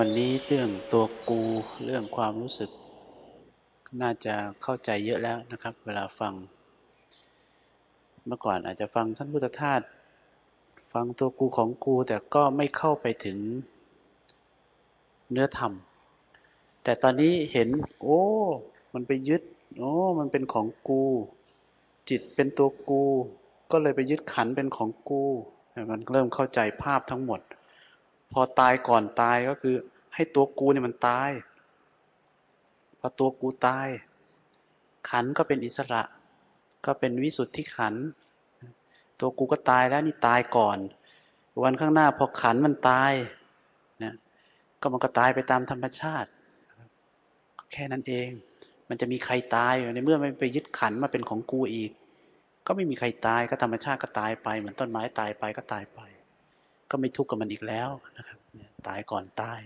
วันนี้เรื่องตัวกูเรื่องความรู้สึก น่าจะเข้าใจเยอะแล้วนะครับ เวลาฟัง เมื่อก่อนอาจจะฟังท่านพุทธทาสฟังตัวกูของกูแต่ก็ไม่เข้าไปถึงเนื้อธรรม แต่ตอนนี้เห็น โอ้ มันไปยึด โอ้ มันเป็นของกู จิตเป็นตัวกู ก็เลยไปยึดขันเป็นของกู มันเริ่มเข้าใจภาพทั้งหมด พอตายก่อนตายก็คือ ให้ตัวกูเนี่ยมันตาย พอตัวกูตาย ขันก็เป็นอิสระ ก็เป็นวิสุทธิขัน ตัวกูก็ตายแล้วนี่ตายก่อน วันข้างหน้าพอขันมันตายนะก็มันก็ตายไปตามธรรมชาติ แค่นั้นเอง มันจะมีใครตายในเมื่อไม่ไปยึดขันมาเป็นของกูอีก ก็ไม่มีใครตายก็ธรรมชาติก็ตายไป เหมือนต้นไม้ตายไปก็ตายไป ก็ไม่ทุกข์กับมันอีกแล้วนะครับตายก่อนตาย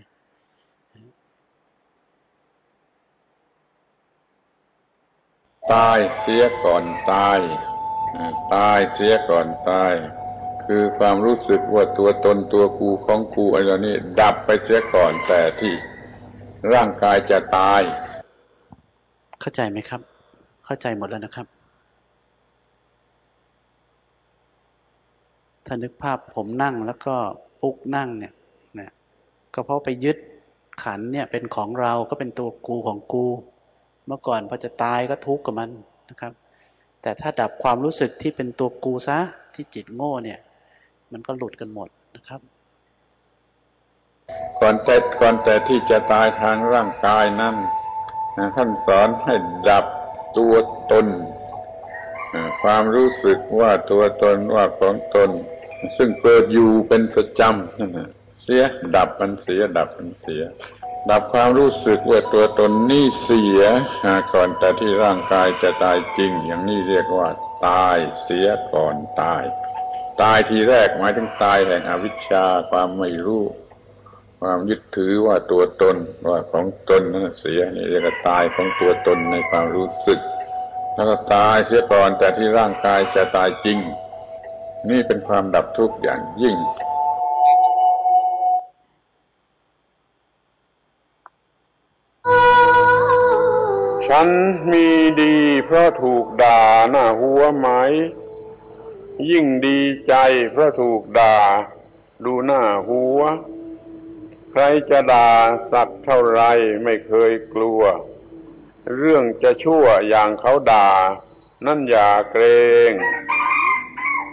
ตายเสียก่อนตายตายเสียก่อนตาย คือความรู้สึกว่าตัวตนตัวกูของกูอะไรนี้ดับไปเสียก่อนแต่ที่ร่างกายจะตาย เข้าใจไหมครับ เข้าใจหมดแล้วนะครับ ถ้านึกภาพผมนั่งแล้วก็ปุ๊กนั่งเนี่ยนะก็เพราะไปยึดขันเนี่ยเป็นของเราก็เป็นตัวกูของกู เมื่อก่อนพอจะตายก็ทุกข์กับมันนะครับ แต่ถ้าดับความรู้สึกที่เป็นตัวกูซะที่จิตโง่เนี่ย มันก็หลุดกันหมดนะครับก่อนแต่ก่อนแต่ที่จะตายทางร่างกายนั้นท่านสอนให้ดับตัวตนความรู้สึกว่าตัวตนว่าของตน ซึ่งเกิดอยู่เป็นประจำเสียดับมันเสียดับมันเสีย ดับความรู้สึกว่าตัวตนนี่เสียก่อนแต่ที่ร่างกายจะตายจริง อย่างนี้เรียกว่า ตายเสียก่อนตาย ตายทีแรกหมายถึงตายแห่งอวิชชาความไม่รู้ ความยึดถือว่าตัวตนว่าของตนนั้นเสียนี่เรียกว่าตายของตัวตนในความรู้สึก แล้วก็ตายเสียก่อนแต่ที่ร่างกายจะตายจริง นี่เป็นความดับทุกข์อย่างยิ่ง ฉันมีดีเพราะถูกด่าหน้าหัวไหม ยิ่งดีใจเพราะถูกด่า ดูหน้าหัว ใครจะด่าสักเท่าไรไม่เคยกลัว เรื่องจะชั่วอย่างเขาด่า นั่นอย่าเกรง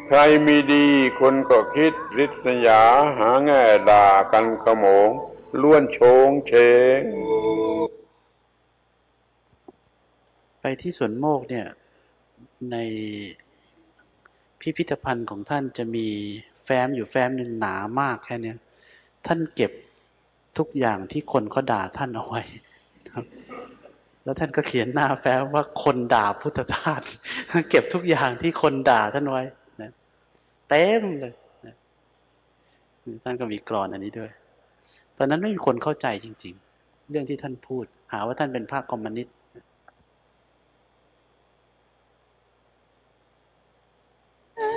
ใครมีดีคนก็คิดริษยาหาแง่ด่ากันขโมงล้วนโชงเชง ไปที่สวนโมกเนี่ย ในพิพิธภัณฑ์ของท่านจะมีแฟ้มอยู่แฟ้มหนึ่งหนามากแค่นี้ท่านเก็บทุกอย่างที่คนเขาด่าท่านเอาไว้แล้วท่านก็เขียนหน้าแฟ้มว่าคนด่าพุทธทาสเก็บทุกอย่างที่คนด่าท่านไว้ เต็มเลยท่านก็มีกรอนอันนี้ด้วย ตอนนั้นไม่มีคนเข้าใจจริง ๆ เรื่องที่ท่านพูด หาว่าท่านเป็นภาคคอมมิวนิสต์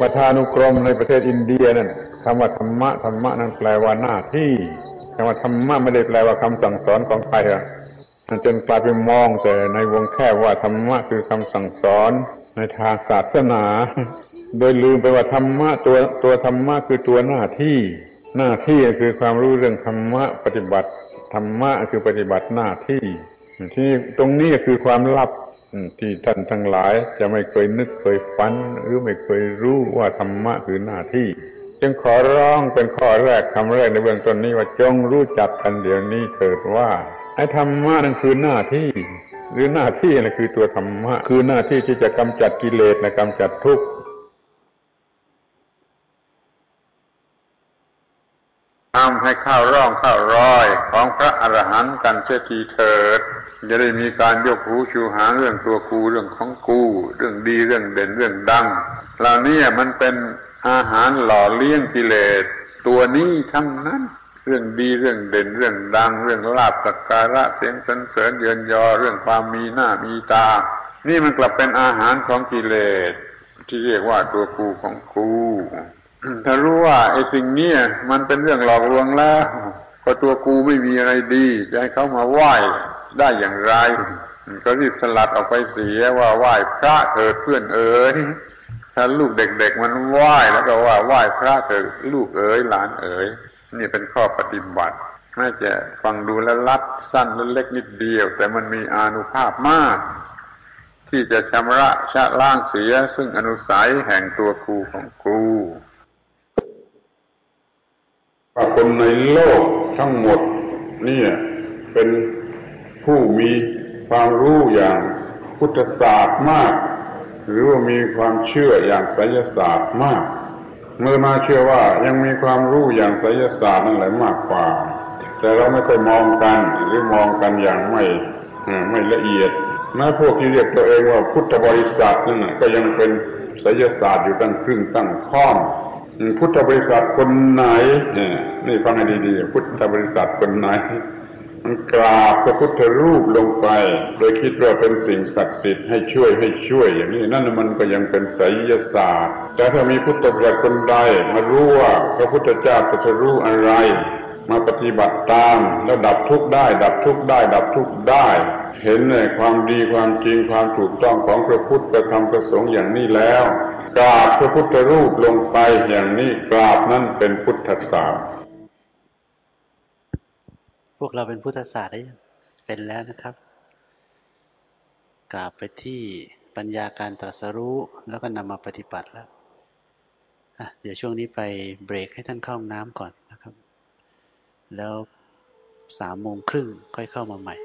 ประธานุกรมในประเทศอินเดียนั่นคำว่าธรรมะธรรมะนั้นแปลว่าหน้าที่คำว่าธรรมะไม่ได้แปลว่าคำสั่งสอนของใครอะจนกลายเป็นมองแต่ในวงแค่ว่าธรรมะคือคำสั่งสอนในทางศาสนา โดยลืมไปว่าธรรมะตัวตัวธรรมะคือตัวหน้าที่ หน้าที่คือความรู้เรื่องธรรมะปฏิบัติธรรมะคือปฏิบัติหน้าที่ ที่ตรงนี้คือความลับที่ท่านทั้งหลายจะไม่เคยนึกเคยฝัน หรือไม่เคยรู้ว่าธรรมะคือหน้าที่ จึงขอร้องเป็นข้อแรกคำแรกในเบื้องต้นนี้ว่าจงรู้จักกันเดี๋ยวนี้เถิดว่าไอ้ธรรมะนั่นคือหน้าที่หรือหน้าที่นั่นคือตัวธรรมะคือหน้าที่ที่จะกำจัดกิเลสและกำจัดทุกข์ ทำให้ข้าวร่องข้าวร้อยของพระอรหันต์กันเสียทีเถิดจะได้มีการยกหูชูหางเรื่องตัวกูเรื่องของกูเรื่องดีเรื่องเด่นเรื่องดังเหล่านี้มันเป็นอาหารหล่อเลี้ยงกิเลสตัวนี้ทั้งนั้น เรื่องดีเรื่องเด่นเรื่องดัง เรื่องลาบสักการะเสียงสรรเสริญเยินยอเรื่องความมีหน้ามีตา นี่มันกลับเป็นอาหารของกิเลสที่เรียกว่าตัวกูของกู ถ้ารู้ว่าไอ้สิ่งนี้มันเป็นเรื่องหลอกลวงแล้วคอตัวกูไม่มีอะไรดีจะให้เขามาไหว้ได้อย่างไร ก็รีบสลัดออกไปเสียว่าไหว้พระเถิดเพื่อนเอ๋ยถ้าลูกเด็ก ๆ มันไหว้แล้วก็ว่าไหว้พระเถิดลูกเอ๋ยหลานเอ๋ยนี่เป็นข้อปฏิบัติแม้จะฟังดูแล้วลัดสั้นและเล็กนิดเดียว แต่มันมีอนุภาพมาก ที่จะชำระชะล้างเสียซึ่งอนุสัยแห่งตัวกูของกู ว่าคนในโลกทั้งหมดเนี่ยเป็นผู้มีความรู้อย่างพุทธศาสตร์มาก หรือว่ามีความเชื่ออย่างไสยศาสตร์มากเมื่อมาเชื่อว่ายังมีความรู้อย่างไสยศาสตร์นั่นแหละมากกว่า แต่เราไม่ค่อยมองกันหรือมองกันอย่างไม่ไม่ละเอียดแม้พวกที่เรียกตัวเองว่าพุทธบริษัทนั่นก็ยังเป็นไสยศาสตร์อยู่ตั้งครึ่งตั้งข้อม พุทธบริษัทคนไหนนี่ฟังให้ดีๆพุทธบริษัทคนไหน มันกราบพระพุทธรูปลงไป โดยคิดว่าเป็นสิ่งศักดิ์สิทธิ์ให้ช่วยให้ช่วย อย่างนี้นั่นมันก็ยังเป็นไสยศาสตร์ แต่ถ้ามีพุทธบริษัทคนใดมารู้ว่าพระพุทธเจ้าจะรู้อะไร มาปฏิบัติตามแล้วดับทุกข์ได้ ดับทุกข์ได้ ดับทุกข์ได้เห็นในความดีความจริงความถูกต้องของพระพุทธประธรรมประสงค์อย่างนี้แล้ว กราบพระพุทธรูปลงไปอย่างนี้กราบนั้นเป็นพุทธศาสตร์พวกเราเป็นพุทธศาสตร์ได้เป็นแล้วนะครับ กราบไปที่ปัญญาการตรัสรู้แล้วก็นำมาปฏิบัติแล้วเดี๋ยวช่วงนี้ไปเบรกให้ท่านเข้าห้องน้ำก่อนนะครับ แล้วสามโมงครึ่งค่อยเข้ามาใหม่